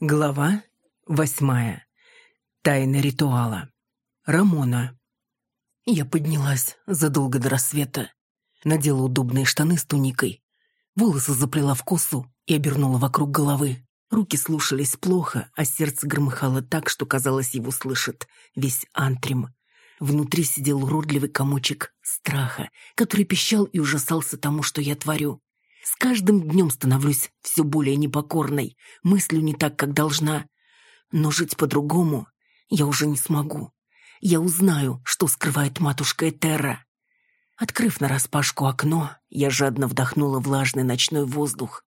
Глава восьмая. Тайна ритуала. Рамона. Я поднялась задолго до рассвета, надела удобные штаны с туникой, волосы заплела в косу и обернула вокруг головы. Руки слушались плохо, а сердце громыхало так, что, казалось, его слышит весь антрим. Внутри сидел уродливый комочек страха, который пищал и ужасался тому, что я творю. С каждым днем становлюсь все более непокорной, мыслю не так, как должна. Но жить по-другому я уже не смогу. Я узнаю, что скрывает матушка Этерра. Открыв нараспашку окно, я жадно вдохнула влажный ночной воздух.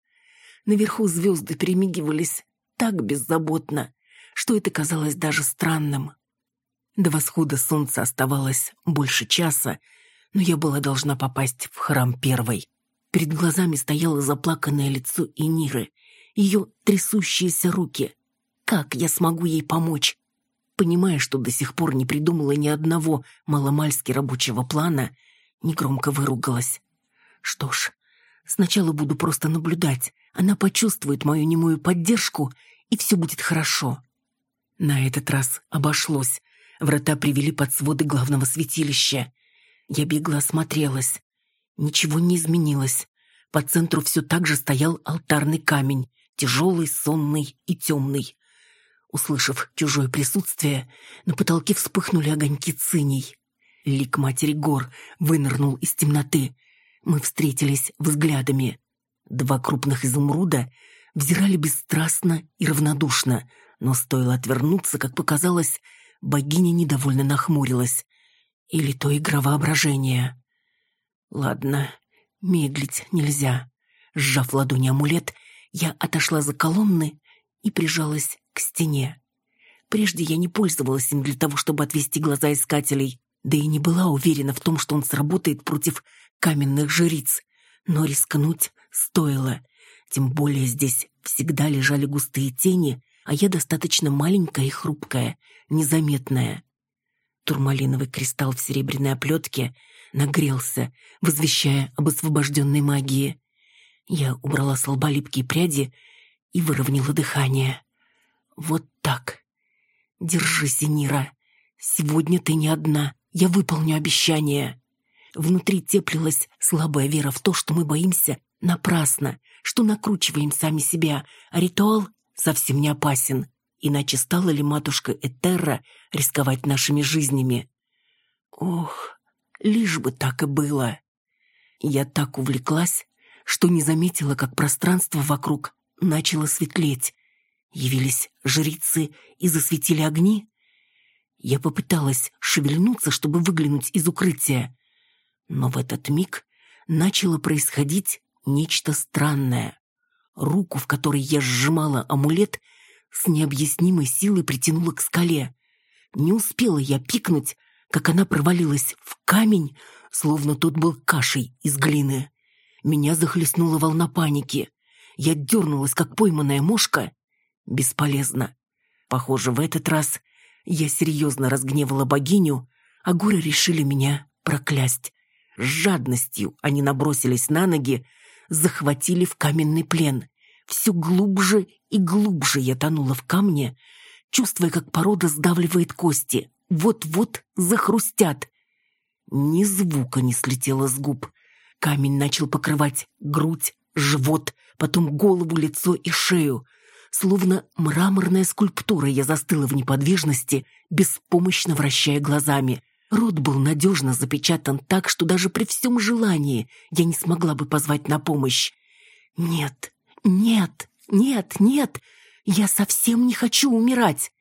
Наверху звезды перемигивались так беззаботно, что это казалось даже странным. До восхода солнца оставалось больше часа, но я была должна попасть в храм первой. Перед глазами стояло заплаканное лицо Иниры, ее трясущиеся руки. Как я смогу ей помочь? Понимая, что до сих пор не придумала ни одного маломальски рабочего плана, негромко выругалась. Что ж, сначала буду просто наблюдать. Она почувствует мою немую поддержку, и все будет хорошо. На этот раз обошлось. Врата привели под своды главного святилища. Я бегло осмотрелась. Ничего не изменилось. По центру все так же стоял алтарный камень, тяжелый, сонный и темный. Услышав чужое присутствие, на потолке вспыхнули огоньки циней. Лик матери гор вынырнул из темноты. Мы встретились взглядами. Два крупных изумруда взирали бесстрастно и равнодушно, но стоило отвернуться, как показалось, богиня недовольно нахмурилась. Или то игра воображения. Ладно, медлить нельзя. Сжав ладони амулет, я отошла за колонны и прижалась к стене. Прежде я не пользовалась им для того, чтобы отвести глаза искателей, да и не была уверена в том, что он сработает против каменных жриц. Но рискнуть стоило. Тем более здесь всегда лежали густые тени, а я достаточно маленькая и хрупкая, незаметная. Турмалиновый кристалл в серебряной оплетке нагрелся, возвещая об освобожденной магии. Я убрала с лба липкие пряди и выровняла дыхание. Вот так. Держи, Синира. Сегодня ты не одна. Я выполню обещание. Внутри теплилась слабая вера в то, что мы боимся напрасно, что накручиваем сами себя, а ритуал совсем не опасен. Иначе стала ли матушка Этерра рисковать нашими жизнями? Ох, Лишь бы так и было. Я так увлеклась, что не заметила, как пространство вокруг начало светлеть. Явились жрицы и засветили огни. Я попыталась шевельнуться, чтобы выглянуть из укрытия. Но в этот миг начало происходить нечто странное. Руку, в которой я сжимала амулет, с необъяснимой силой притянула к скале. Не успела я пикнуть, как она провалилась в камень, словно тот был кашей из глины. Меня захлестнула волна паники. Я дернулась, как пойманная мошка. Бесполезно. Похоже, в этот раз я серьезно разгневала богиню, а горы решили меня проклясть. С жадностью они набросились на ноги, захватили в каменный плен. Все глубже и глубже я тонула в камне, чувствуя, как порода сдавливает кости вот-вот захрустят. Ни звука не слетело с губ. Камень начал покрывать грудь, живот, потом голову, лицо и шею. Словно мраморная скульптура я застыла в неподвижности, беспомощно вращая глазами. Рот был надежно запечатан так, что даже при всем желании я не смогла бы позвать на помощь. «Нет, нет, нет, нет, я совсем не хочу умирать!»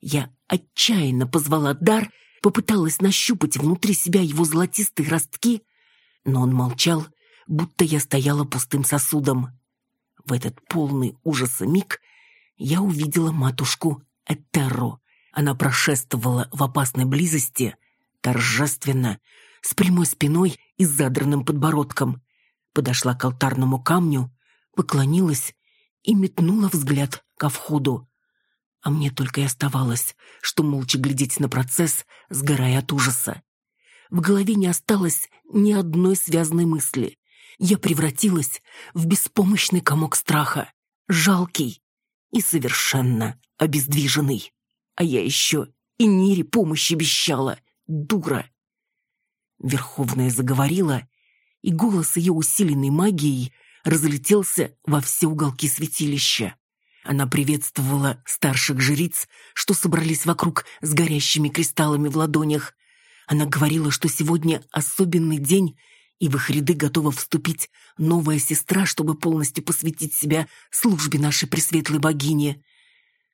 Я отчаянно позвала дар, попыталась нащупать внутри себя его золотистые ростки, но он молчал, будто я стояла пустым сосудом. В этот полный ужаса миг я увидела матушку Этерру. Она прошествовала в опасной близости, торжественно, с прямой спиной и задранным подбородком. Подошла к алтарному камню, поклонилась и метнула взгляд ко входу. А мне только и оставалось, что молча глядеть на процесс, сгорая от ужаса. В голове не осталось ни одной связанной мысли. Я превратилась в беспомощный комок страха. Жалкий, и совершенно обездвиженный. А я еще и Нире помощи обещала, дура. Верховная заговорила, и голос ее усиленной магией разлетелся во все уголки святилища. Она приветствовала старших жриц, что собрались вокруг с горящими кристаллами в ладонях. Она говорила, что сегодня особенный день, и в их ряды готова вступить новая сестра, чтобы полностью посвятить себя службе нашей пресветлой богини.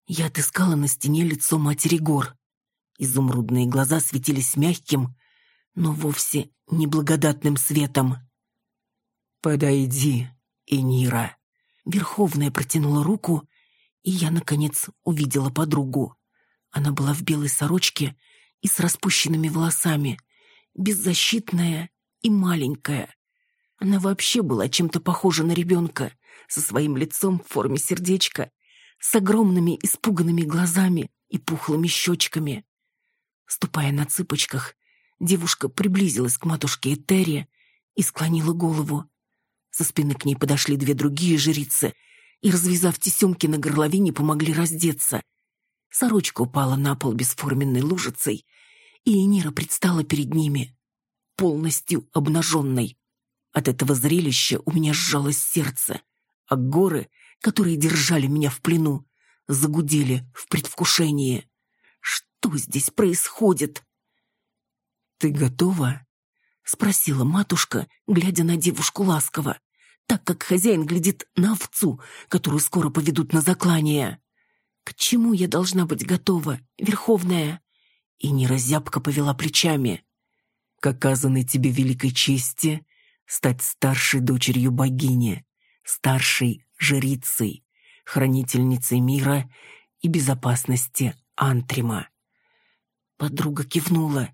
Я отыскала на стене лицо матери гор. Изумрудные глаза светились мягким, но вовсе неблагодатным светом. «Подойди, Энира». Верховная протянула руку, и я, наконец, увидела подругу. Она была в белой сорочке и с распущенными волосами, беззащитная и маленькая. Она вообще была чем-то похожа на ребенка, со своим лицом в форме сердечка, с огромными испуганными глазами и пухлыми щечками. Ступая на цыпочках, девушка приблизилась к матушке Этере и склонила голову. Со спины к ней подошли две другие жрицы — и, развязав тесемки на горловине, помогли раздеться. Сорочка упала на пол бесформенной лужицей, и Энира предстала перед ними, полностью обнаженной. От этого зрелища у меня сжалось сердце, а горы, которые держали меня в плену, загудели в предвкушении. Что здесь происходит? «Ты готова?» — спросила матушка, глядя на девушку ласково так как хозяин глядит на овцу, которую скоро поведут на заклание. К чему я должна быть готова, Верховная? И неразябка повела плечами. К оказанной тебе великой чести стать старшей дочерью богини, старшей жрицей, хранительницей мира и безопасности Антрима. Подруга кивнула.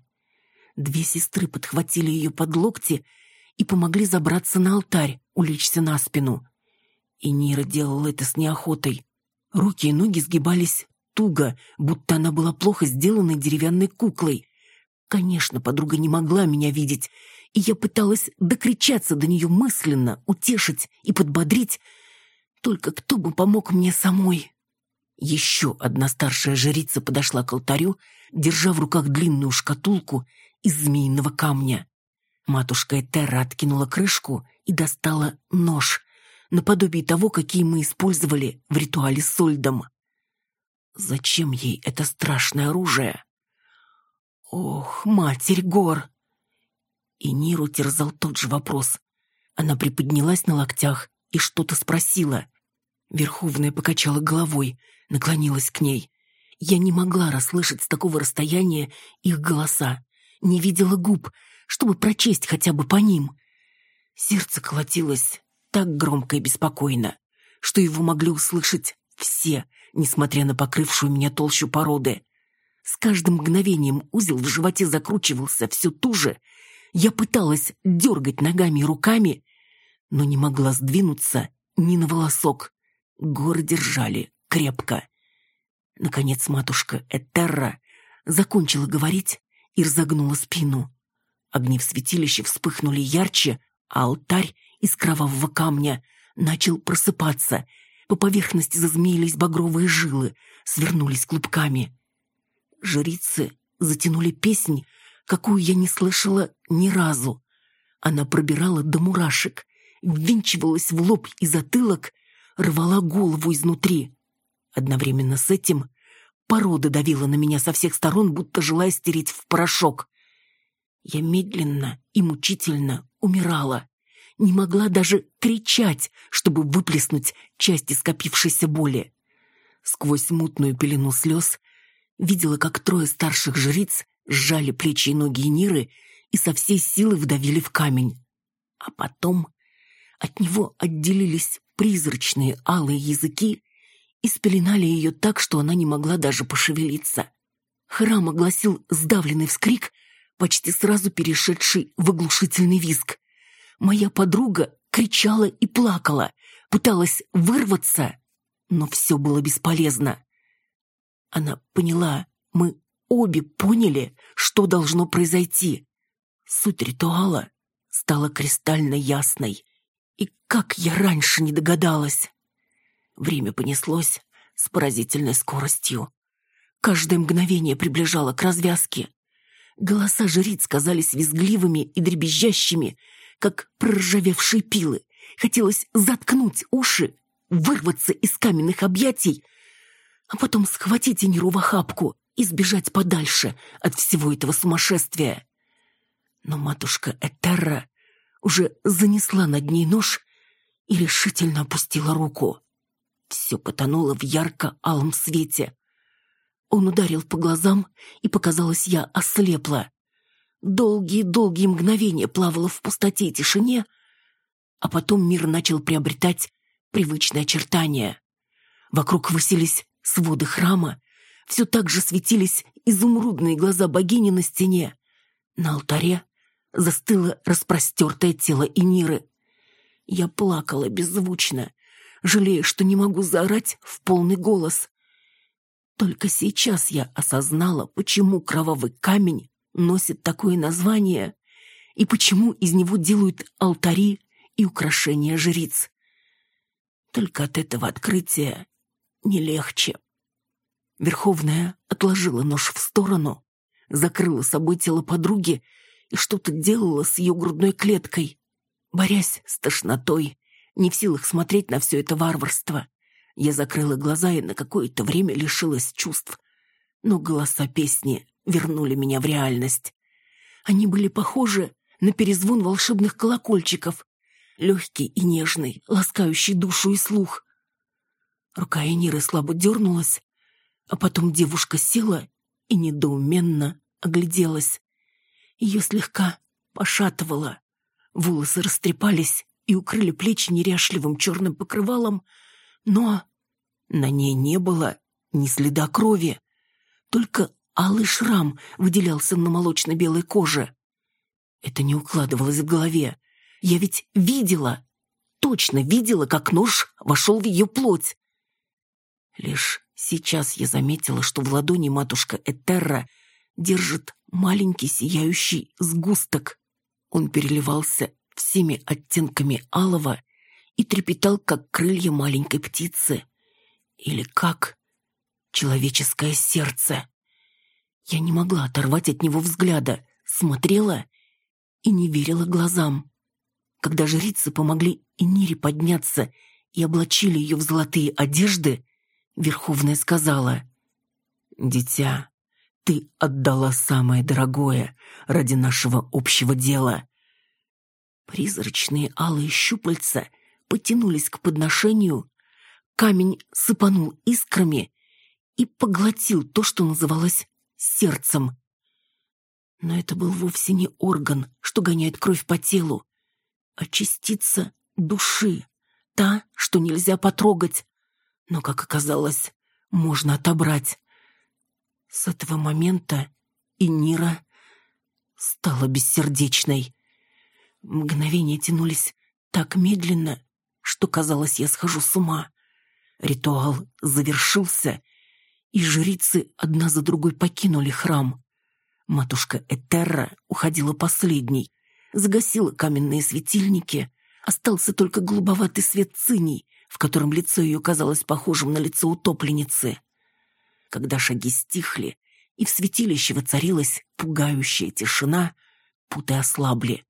Две сестры подхватили ее под локти и помогли забраться на алтарь, улечься на спину. И Нира делала это с неохотой. Руки и ноги сгибались туго, будто она была плохо сделанной деревянной куклой. Конечно, подруга не могла меня видеть, и я пыталась докричаться до нее мысленно, утешить и подбодрить. Только кто бы помог мне самой? Еще одна старшая жрица подошла к алтарю, держа в руках длинную шкатулку из змеиного камня. Матушка Этера откинула крышку и достала нож, наподобие того, какие мы использовали в ритуале с Сольдом. Зачем ей это страшное оружие? Ох, матерь гор! И Ниру терзал тот же вопрос. Она приподнялась на локтях и что-то спросила. Верховная покачала головой, наклонилась к ней. Я не могла расслышать с такого расстояния их голоса, не видела губ, чтобы прочесть хотя бы по ним. Сердце колотилось так громко и беспокойно, что его могли услышать все, несмотря на покрывшую меня толщу породы. С каждым мгновением узел в животе закручивался все туже. Я пыталась дергать ногами и руками, но не могла сдвинуться ни на волосок. Горы держали крепко. Наконец матушка Этерра закончила говорить и разогнула спину. Огни в святилище вспыхнули ярче, а алтарь из кровавого камня начал просыпаться. По поверхности зазмеились багровые жилы, свернулись клубками. Жрицы затянули песнь, какую я не слышала ни разу. Она пробирала до мурашек, ввинчивалась в лоб и затылок, рвала голову изнутри. Одновременно с этим порода давила на меня со всех сторон, будто желая стереть в порошок. Я медленно и мучительно умирала. Не могла даже кричать, чтобы выплеснуть части скопившейся боли. Сквозь мутную пелену слез видела, как трое старших жриц сжали плечи и ноги Ниры и со всей силы вдавили в камень. А потом от него отделились призрачные алые языки и спеленали ее так, что она не могла даже пошевелиться. Храм огласил сдавленный вскрик — почти сразу перешедший в оглушительный визг. Моя подруга кричала и плакала, пыталась вырваться, но все было бесполезно. Она поняла, мы обе поняли, что должно произойти. Суть ритуала стала кристально ясной. И как я раньше не догадалась. Время понеслось, с поразительной скоростью. Каждое мгновение приближало к развязке. Голоса жриц казались визгливыми и дребезжащими, как проржавевшие пилы. Хотелось заткнуть уши, вырваться из каменных объятий, а потом схватить Эниру в охапку и сбежать подальше от всего этого сумасшествия. Но матушка Этерра уже занесла над ней нож и решительно опустила руку. Все потонуло в ярко-алом свете. Он ударил по глазам, и, показалось, я ослепла. Долгие-долгие мгновения плавала в пустоте и тишине, а потом мир начал приобретать привычные очертания. Вокруг высились своды храма, все так же светились изумрудные глаза богини на стене. На алтаре застыло распростертое тело Иниры. Я плакала беззвучно, жалея, что не могу заорать в полный голос. Только сейчас я осознала, почему кровавый камень носит такое название и почему из него делают алтари и украшения жриц. Только от этого открытия не легче. Верховная отложила нож в сторону, закрыла собой тело подруги и что-то делала с ее грудной клеткой, борясь с тошнотой, не в силах смотреть на все это варварство. Я закрыла глаза и на какое-то время лишилась чувств. Но голоса песни вернули меня в реальность. Они были похожи на перезвон волшебных колокольчиков, легкий и нежный, ласкающий душу и слух. Рука Эниры слабо дернулась, а потом девушка села и недоуменно огляделась. Ее слегка пошатывало. Волосы растрепались и укрыли плечи неряшливым черным покрывалом, но на ней не было ни следа крови. Только алый шрам выделялся на молочно-белой коже. Это не укладывалось в голове. Я ведь видела, точно видела, как нож вошел в ее плоть. Лишь сейчас я заметила, что в ладони матушка Этерра держит маленький сияющий сгусток. Он переливался всеми оттенками алого и трепетал, как крылья маленькой птицы. Или как человеческое сердце. Я не могла оторвать от него взгляда, смотрела и не верила глазам. Когда жрицы помогли Энире подняться и облачили ее в золотые одежды, Верховная сказала, «Дитя, ты отдала самое дорогое ради нашего общего дела». Призрачные алые щупальца потянулись к подношению, камень сыпанул искрами и поглотил то, что называлось сердцем. Но это был вовсе не орган, что гоняет кровь по телу, а частица души, та, что нельзя потрогать, но, как оказалось, можно отобрать. С этого момента и Нира стала бессердечной. Мгновения тянулись так медленно, что казалось, я схожу с ума. Ритуал завершился, и жрицы одна за другой покинули храм. Матушка Этерра уходила последней, загасила каменные светильники, остался только голубоватый свет циней, в котором лицо ее казалось похожим на лицо утопленницы. Когда шаги стихли, и в святилище воцарилась пугающая тишина, путы ослабли.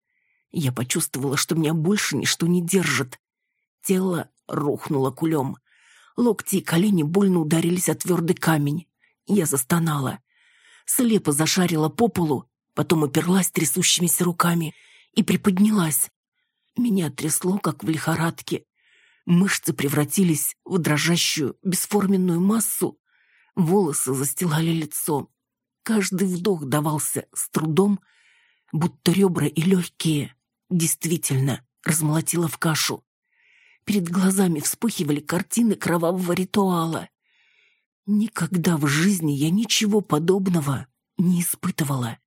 Я почувствовала, что меня больше ничто не держит. Тело рухнуло кулем. Локти и колени больно ударились о твердый камень. Я застонала. Слепо зашарила по полу, потом уперлась трясущимися руками и приподнялась. Меня трясло, как в лихорадке. Мышцы превратились в дрожащую, бесформенную массу. Волосы застилали лицо. Каждый вдох давался с трудом, будто ребра и легкие действительно размолотило в кашу. Перед глазами вспыхивали картины кровавого ритуала. Никогда в жизни я ничего подобного не испытывала.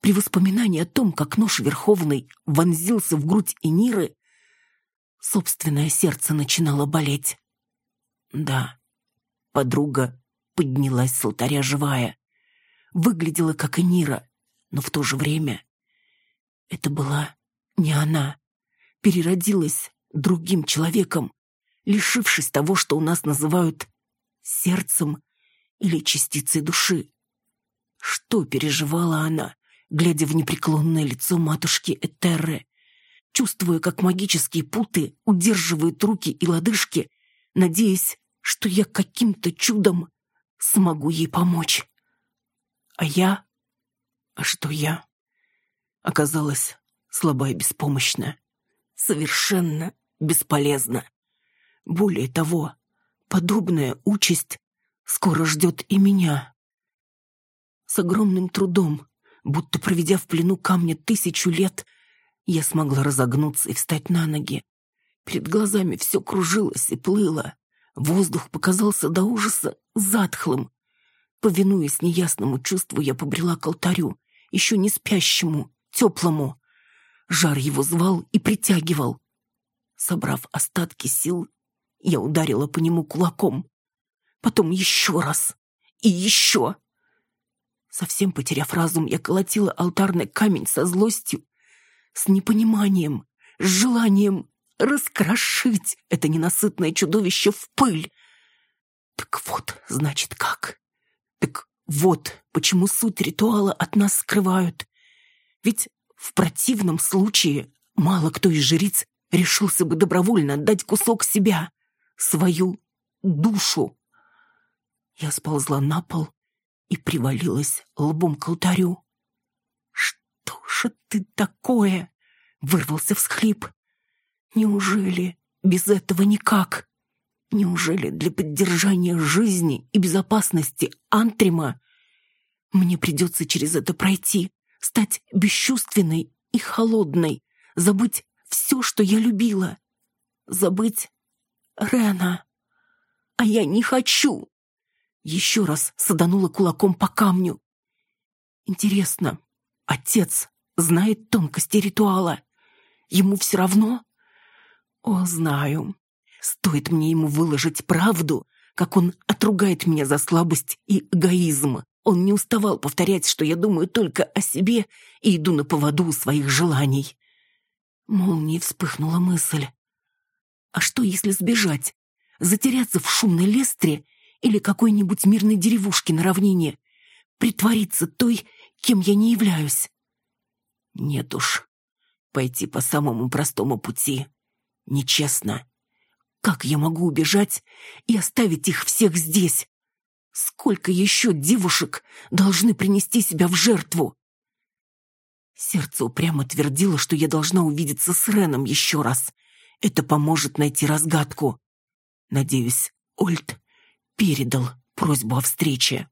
При воспоминании о том, как нож Верховный вонзился в грудь Эниры, собственное сердце начинало болеть. Да, подруга поднялась с алтаря живая. Выглядела как Энира, но в то же время это была не она. Переродилась другим человеком, лишившись того, что у нас называют сердцем или частицей души? Что переживала она, глядя в непреклонное лицо матушки Этерры, чувствуя, как магические путы удерживают руки и лодыжки, надеясь, что я каким-то чудом смогу ей помочь. А я... А что я? Оказалась слаба и беспомощна. Совершенно бесполезна. Более того, подобная участь скоро ждет и меня. С огромным трудом, будто проведя в плену камня тысячу лет, я смогла разогнуться и встать на ноги. Перед глазами все кружилось и плыло. Воздух показался до ужаса затхлым. Повинуясь неясному чувству, я побрела к алтарю, еще не спящему, теплому. Жар его звал и притягивал. Собрав остатки сил, я ударила по нему кулаком. Потом еще раз. И еще. Совсем потеряв разум, я колотила алтарный камень со злостью, с непониманием, с желанием раскрошить это ненасытное чудовище в пыль. Так вот, значит, как. Так вот, почему суть ритуала от нас скрывают. Ведь в противном случае мало кто из жриц решился бы добровольно отдать кусок себя, свою душу. Я сползла на пол и привалилась лбом к алтарю. «Что же ты такое?» — вырвался всхлип. «Неужели без этого никак? Неужели для поддержания жизни и безопасности Антрима мне придется через это пройти, стать бесчувственной и холодной, забыть все, что я любила, забыть Рена? А я не хочу!» Еще раз саданула кулаком по камню. Интересно, отец знает тонкости ритуала? Ему все равно? О, знаю. Стоит мне ему выложить правду, как он отругает меня за слабость и эгоизм. Он не уставал повторять, что я думаю только о себе и иду на поводу своих желаний. Молнией вспыхнула мысль. А что, если сбежать? Затеряться в шумной лестре или какой-нибудь мирной деревушке на равнине, притвориться той, кем я не являюсь. Нет уж, пойти по самому простому пути нечестно. Как я могу убежать и оставить их всех здесь? Сколько еще девушек должны принести себя в жертву? Сердце упрямо твердило, что я должна увидеться с Реном еще раз. Это поможет найти разгадку. Надеюсь, Ольд передал просьбу о встрече.